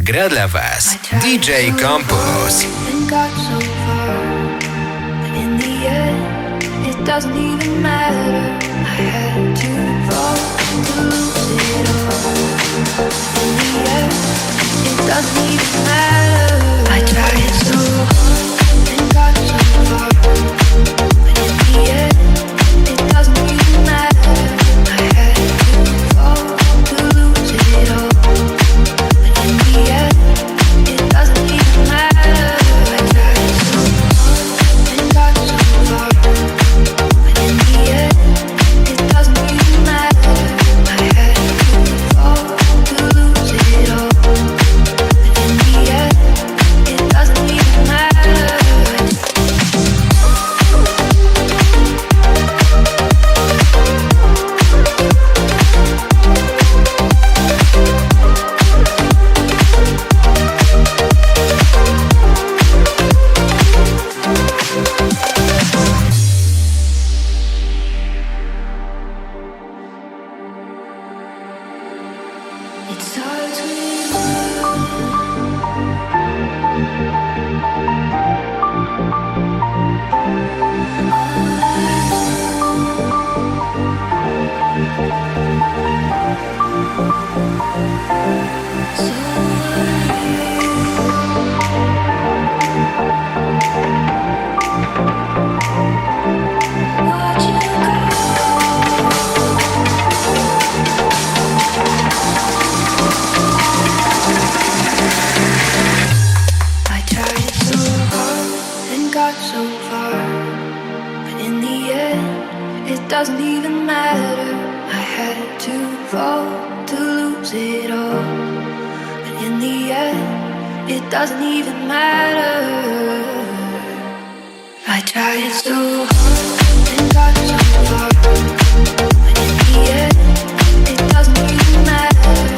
Gra dla Was DJ Compose. I tried so hard fall to lose it all. But in the end, it doesn't even matter. I tried so hard and got so far. But in the end, it doesn't even matter.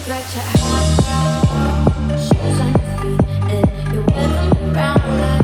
regret your actions on your feet and around.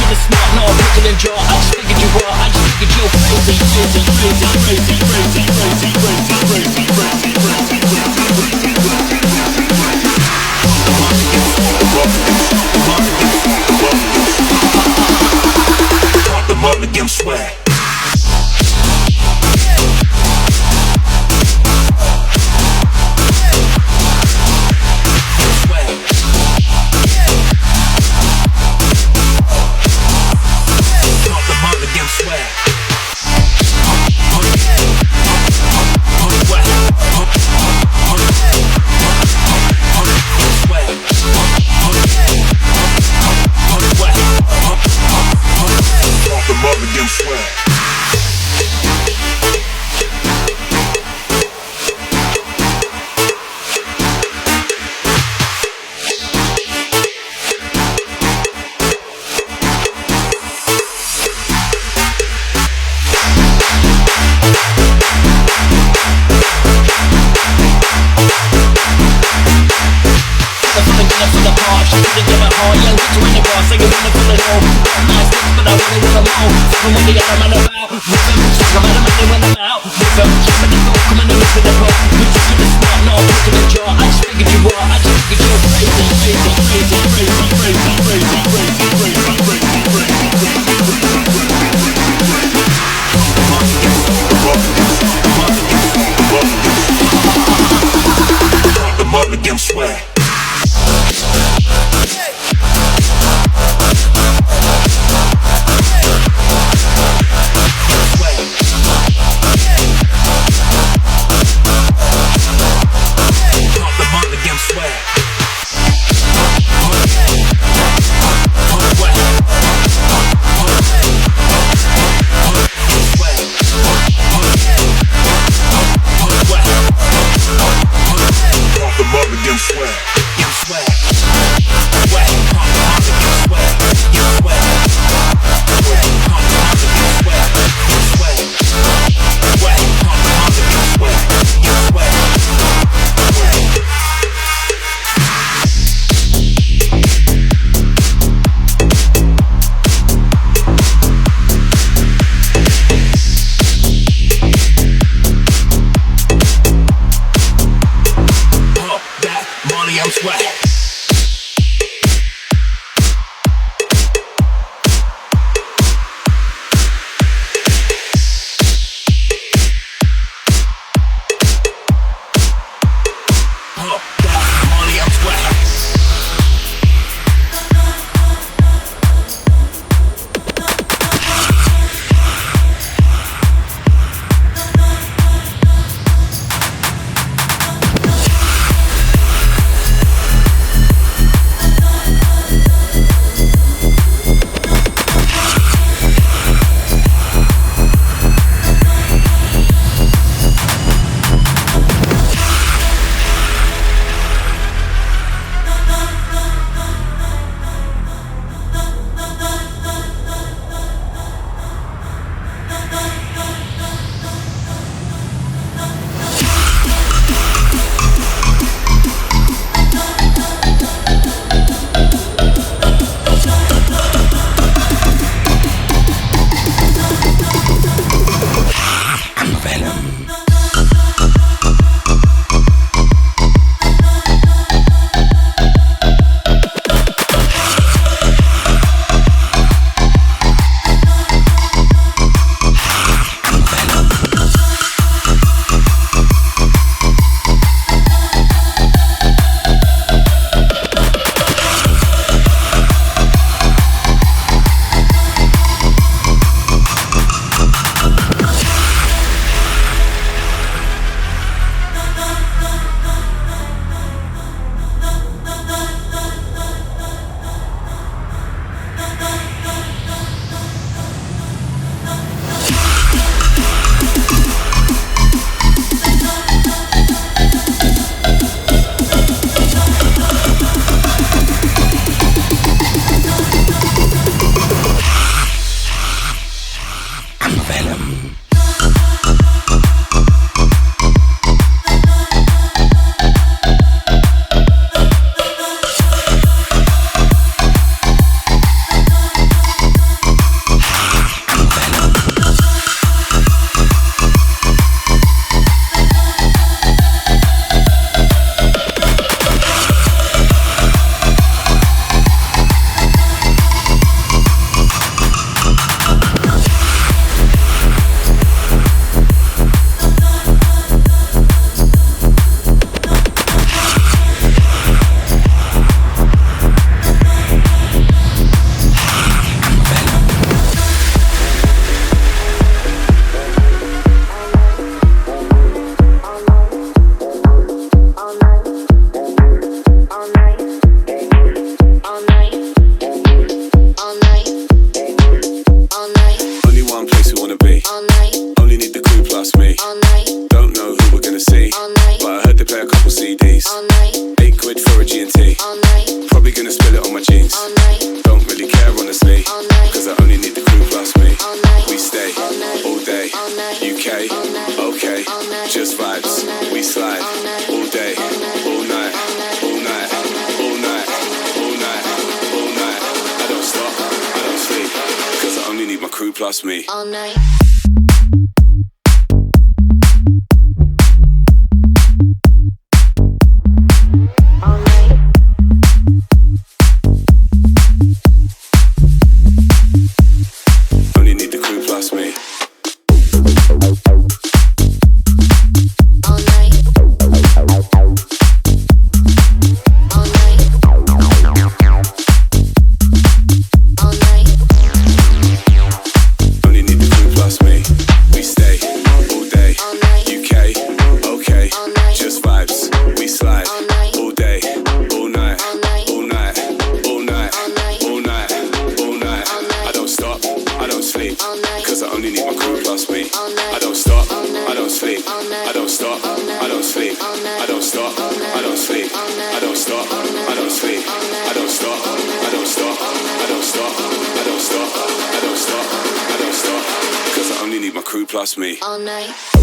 Looking smart, not looking in jaw I just figured you were, I just figured you're crazy Crazy, crazy, crazy, crazy, crazy, crazy, crazy, crazy, crazy, crazy, crazy, crazy, crazy Pop them up and get them swag my me. all night. Me. All night.